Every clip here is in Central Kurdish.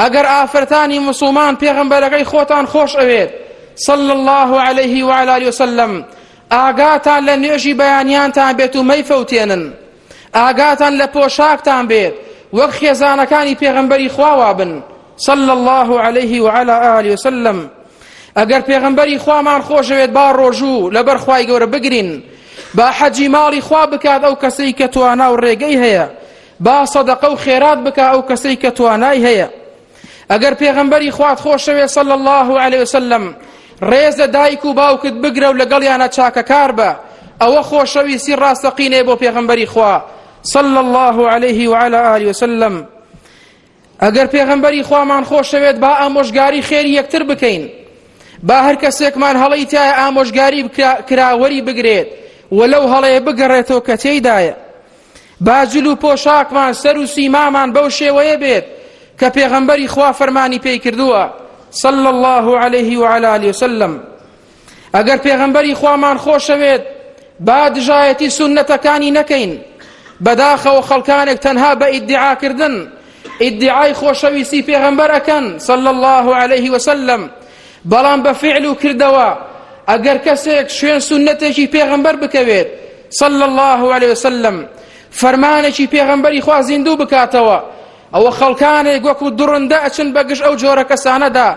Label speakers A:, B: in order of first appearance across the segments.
A: ئەگەر ئافرەتانی موسڵمان پێغەمبەرەکەی خۆتان خۆش ئەوێت صلی اللە علیه و علی آله وسلم ئاگاتان لە نوێژی بەیانیانتان بێت و مەیفەوتێنن ئاگاتان لە پۆشاکتان بێت وەک خێزانەکانی پێغەمبەری خواوا بن صلى الله عليه وعلى آله وسلم ئەگەر پێغمبەری خوامان خۆشەوێت با ڕۆژوو لەبەر خوای گەورە بگرین با حەجی ماڵی خوا بکات ئەو کەسەی کە توانا و ڕێگەی هەیە با صدقە و خێرات بکا ئەو کەسەی کە توانای هەیە ئەگەر پێغەمبەری خوات خۆشەوێ صلی الله علیه وسلم ڕێزە دایک و باوکت بگرە و لەگەڵیانە چاکەکار بە ئەوە خۆشەویستی ڕاستەقینێ بۆ پێغەمبەری خوا صلى الله عليه وعلى آله وسلم ئەگەر پێغەمبەری خوامان خۆشەوێت با ئامۆژگاری خێری یەکتر بکەین با هەر کەسێکمان هەڵی تایە ئامۆژگاری کراوەری بگرێت و لەو هەڵەیە بگەڕێتەوە کە تێیدایە با جل و پۆشاکمان سەر و سیمامان بەو شێوەیە بێت کە پێغەمبەری خوا فەرمانی پێی کردووە صلى الله عليه وعلى آله وسلم ئەگەر پێغەمبەری خوامان خۆشەوێت با دژایەتی سونەتەکانی نەکەین بەداخەوە خەڵکانێک تەنها بە ئیدعاکردن ئیدعای خۆشەویستی پێغەمبەر ئەکەن سەل الله عليه وسلم بەڵام بە فعل و کردەوە ئەگەر کەسێک شوێن سونەتێکی پێغەمبەر بکەوێت سەل الله عليه وسلم فەرمانێکی پێغەمبەری خوا زیندوو بکاتەوە ئەوە خەڵکانێک وەکو دڕندە ئەچن بەگژ ئەو جۆرە کەسانەدا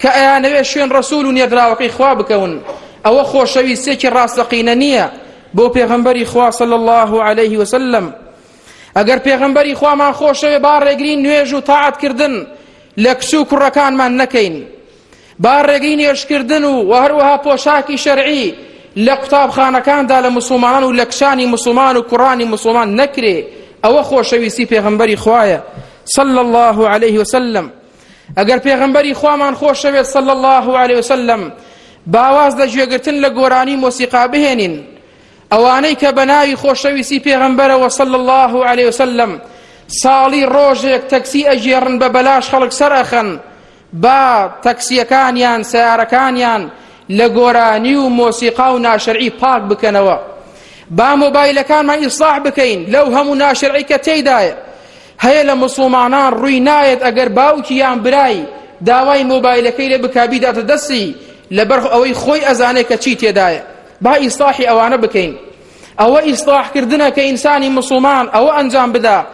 A: کە ئەیانەوێ شوێن ڕسول و نێدراوەکەی خوا بکەون ئەوە خۆشەویستێکی ڕاستەقینە نییە بۆ پێغەمبەری خوا صلی الله عليه وسلم ئەگەر پێغەمبەری خوامان خۆشەوێ با ڕێگرین نوێژ و تاعەتکردن لە کچ و کوڕەکانمان نەکەین با ڕێگەی نوێژکردن و و هەروەها پۆشاکی شەرعی لە قوتابخانەکاندا لە مسلمانان و لە کچانی مسلمان و کوڕانی مسلمان نەکرێ ئەوە خۆشەویستی پێغمبەری خوایە صلى الله عليه وسلم ئەگەر پێغمبەری خوامان خۆشەوێت صلى الله عليه وسلم باواز لە گوێگرتن لە گۆرانی مۆسیقا بهێنین ئەوانەی کە بە ناوی خۆشەویستی پێغمبەرەوە صلى الله عليه وسلم ساڵی ڕۆژێک تەکسی ئەگێڕن بە بەلاش خەڵک سەرەخەن با تەکسییەکانیان سەیارەکانیان لە گۆرانی و مۆسیقا و ناشەرعی پاک بکەنەوە با مۆبایلەکانمان ئیسلاح بکەین لەو هەموو ناشەرعی کە تێدایە هەیە لە مسلمانان ڕووی نایەت ئەگەر باوکی یان برای داوای مۆبایلەکەی لێ بکا بیداتە دەستی لەبەر ئەوەی خۆی ئەزانێت کە چی تێدایە با ئیسلاحی ئەوانە بکەین ئەوە ئیسلاحکردنە کە ئینسانی مسلمان ئەوە ئەنجام بدا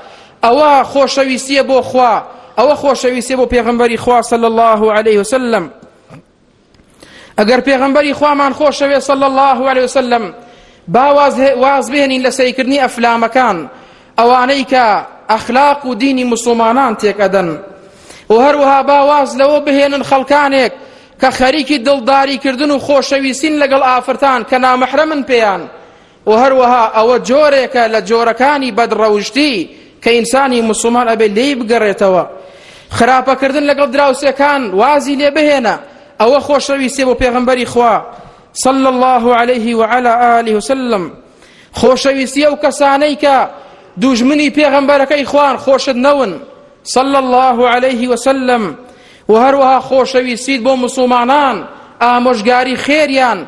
A: ئەوە خۆشەویستیە بۆ خوا ئەوە خۆشەویستیە بۆ پێغمبەری خوا صلی الله عليه وسلم ئەگەر پێغمبەری خوامان خۆشەوێ صلی الله عليه وسلم با واز بێنین لە سەیکردنی ئەفلامەکان ئەوانەی کە ئەخلاق و دینی مسلمانان تێک ئەدەن و هەروەها با واز لەوە بهێنن خەڵکانێک کە خەریکی دڵداریکردن و خۆشەویستین لەگەڵ ئافرەتان کە نامەحرەمن پێیان و هەروەها ئەوە جۆرێکە لە جۆرەکانی بەدڕەوشتی کە ئینسانی مسلمان ئەبێ لێی بگەڕێتەوە خراپەکردن لەگەڵ دراوسێکان وازی لێ بهێنە ئەوە خۆشەویستێ بۆ پێغمبەری خوا صلى الله عليه وعلى آله وسلم خۆشەویستی ئەو کەسانەی کە دوژمنی پێغمبەرەکەی خوان خۆشت نەون صلى الله عليه وسلم وە هەروەها خۆشەویستیت بۆ موسڵمانان ئامۆژگاری خێریان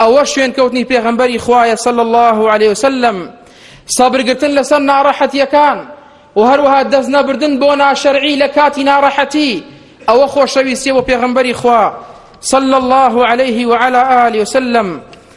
A: ئەوە شوێنکەوتنی پێغەمبەری خوایە صلی الله علیه وسلم سەبرگرتن لەسەر ناڕەحەتیەکان و هەروەها دەست نەبردن بۆ ناشەرعی لە کاتی ناڕەحەتی ئەوە خۆشەویستیە بۆ پێغەمبەری خوا صلى الله عليه وعلى آله وسلم